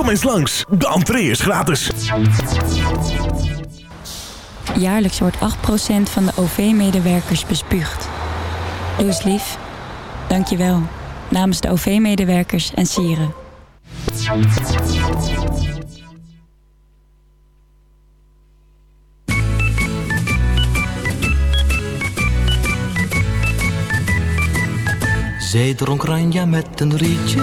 Kom eens langs, de entree is gratis. Jaarlijks wordt 8% van de OV-medewerkers bespuugd. Doe eens lief. Dank je wel. Namens de OV-medewerkers en sieren. Zij dronk ranja met een rietje,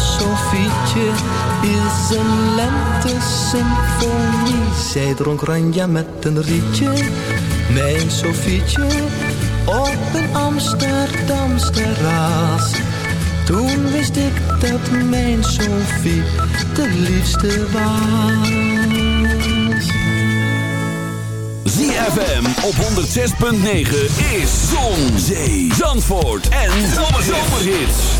Sofietje is een lente-symfonie. Zij dronk ranja met een rietje, mijn Sofietje, op een Amsterdams terras. Toen wist ik dat mijn Sofie de liefste was. ZFM op 106.9 is Zon, Zee, Zandvoort en Zomerhits.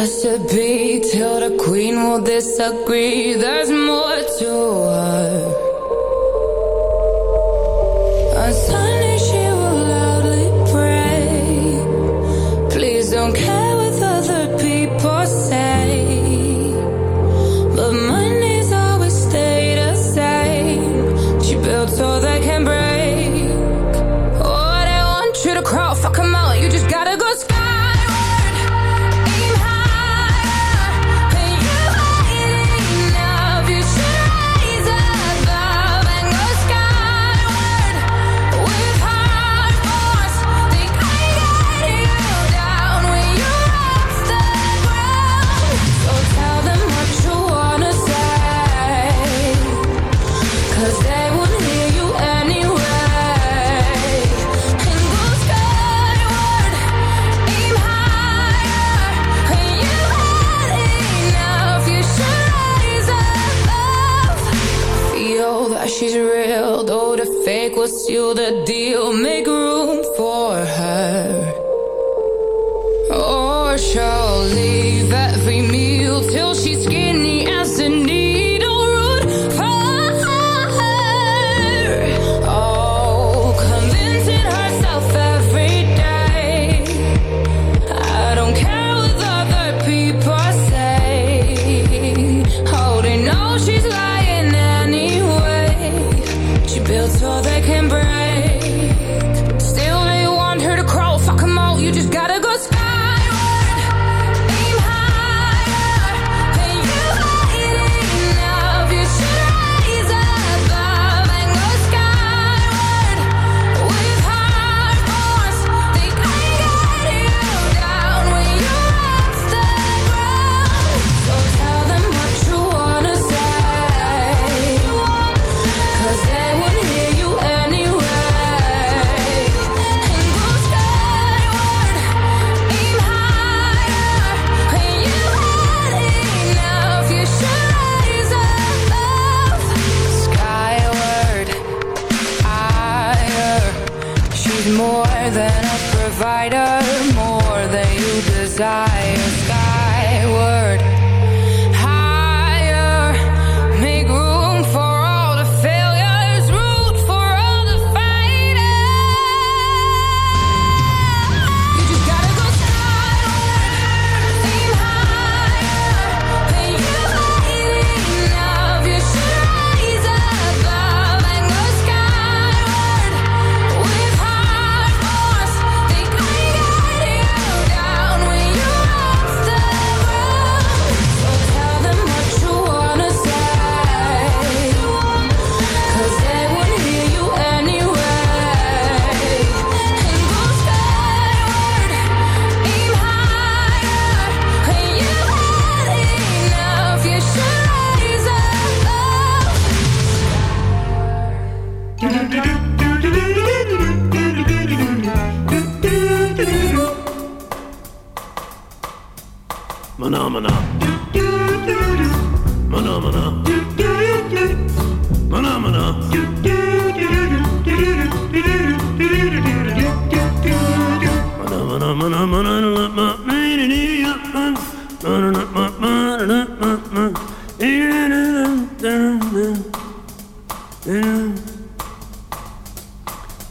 I should be till the queen will disagree. There's more to her.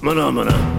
Mana mana.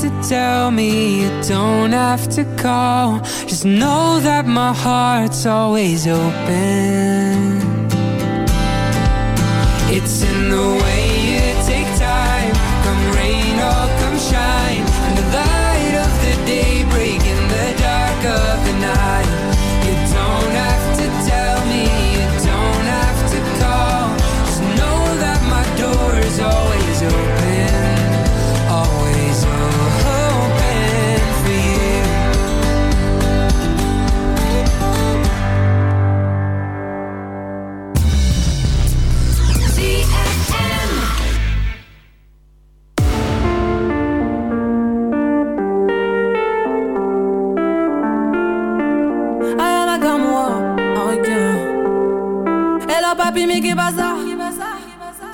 to tell me, you don't have to call. Just know that my heart's always open.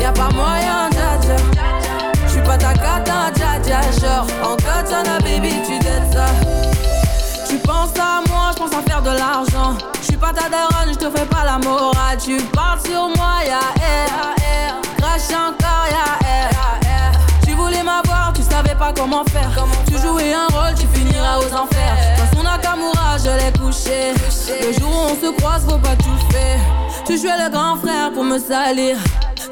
Y'a pas moyen, dja dja J'suis pas ta cata, dja dja Genre, en katana, baby, tu t'aides ça tu penses à moi, je pense à faire de l'argent. Je suis pas ta daronne, je te fais pas la morale. Tu parles sur moi, ya air. Crash encore, ya air. Tu voulais m'avoir, tu savais pas comment faire. Tu jouais un rôle, tu finiras aux enfers. Dans son Nakamura, je l'ai couché. Le jour où on se croise, faut pas tout faire. Tu jouais le grand frère pour me salir.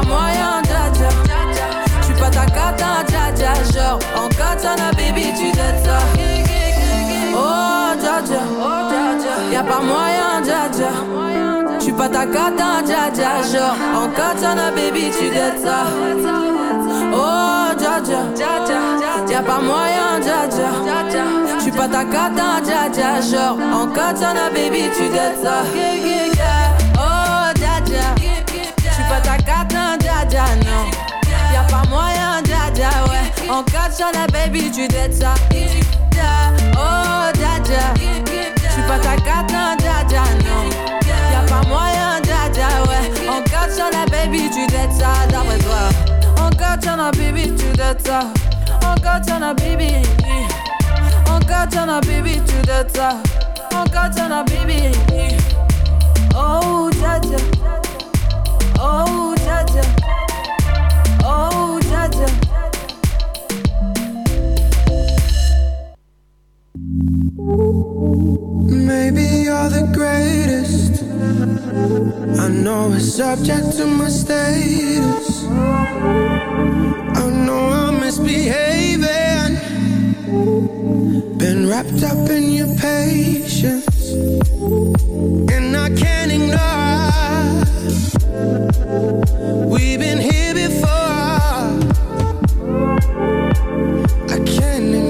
Pas moyen, dja dja. J'suis pas ta cata, dja dja. Genre, en katana, baby, tu dettes ça. Oh, dja dja. Y'a pas moyen, dja dja. J'suis pas ta cata, dja dja. Genre, en katana, baby, tu dettes ça. Oh, dja dja. Y'a pas moyen, dja dja. J'suis pas ta cata, dja dja. Genre, en katana, baby, tu dettes ça. mon code la baby, tu dettes ça. Oh, Dja J'suis pas ta carte, non, non. Y'a pas moyen, Dja ouais. On code la baby, tu dettes ça, d'après toi. On code la baby, tu dettes ça. On code la baby. On code la baby, tu dettes ça. On code la baby. Oh, Dja Oh, Maybe you're the greatest. I know it's subject to my status. I know I'm misbehaving. Been wrapped up in your patience. And I can't ignore. We've been here before. I can't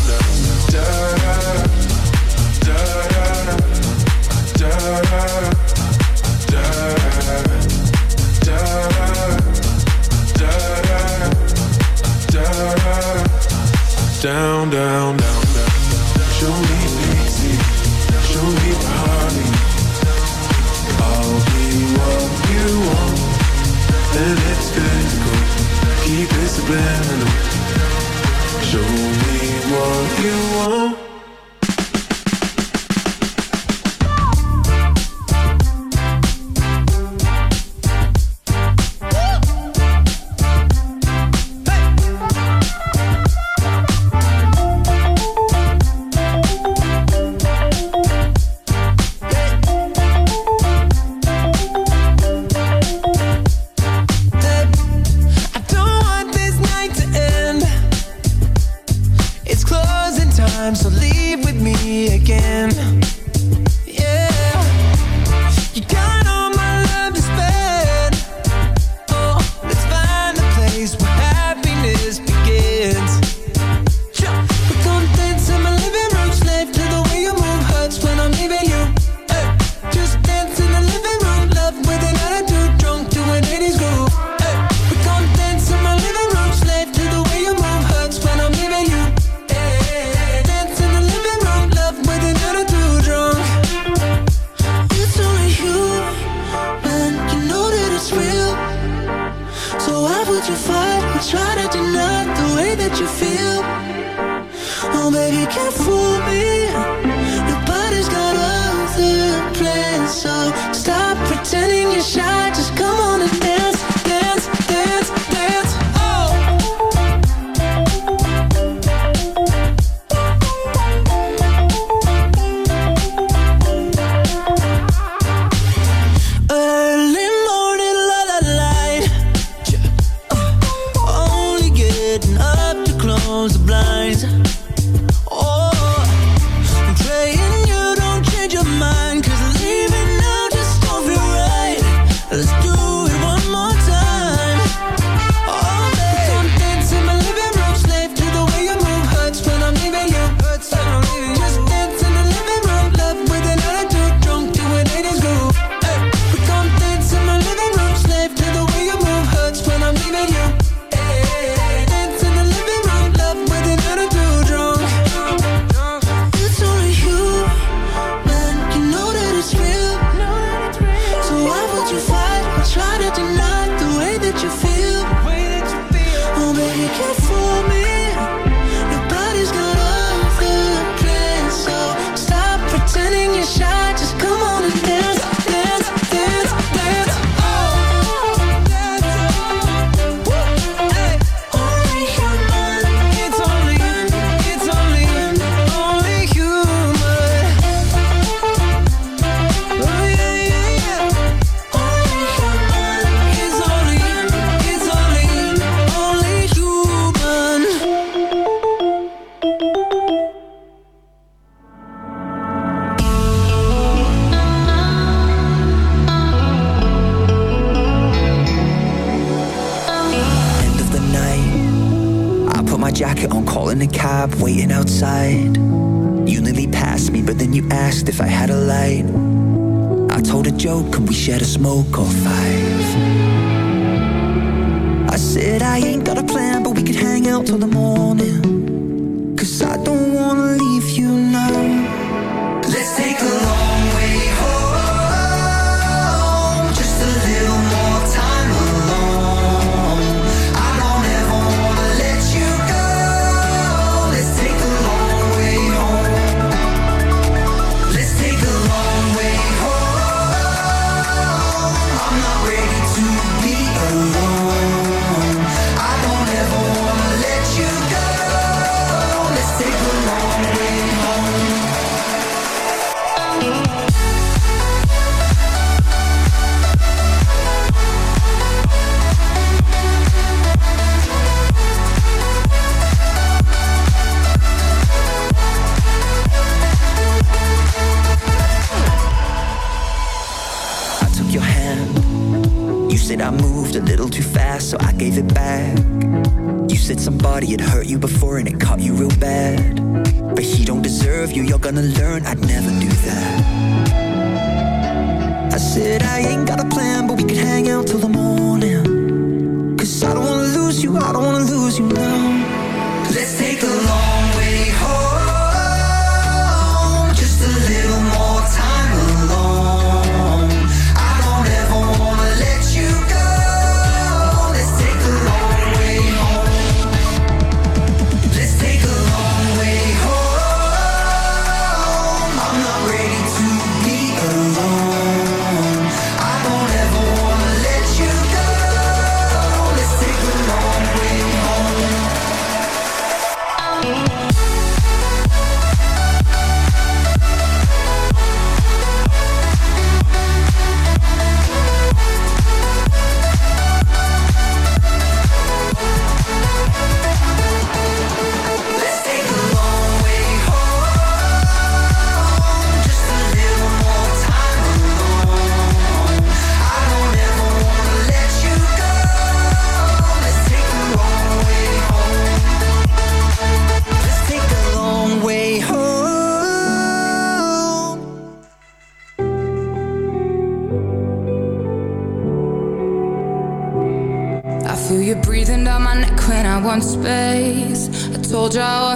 Then it's good to go Keep it subliminal Show me what you want.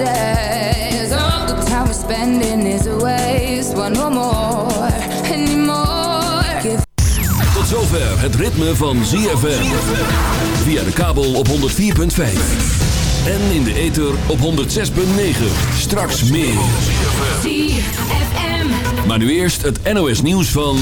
All the time we're spending is a waste. Want no more anymore. Give Tot zover het ritme van ZFM. Via de kabel op 104.5. En in de ether op 106.9. Straks meer. ZFM. Maar nu eerst het NOS nieuws van...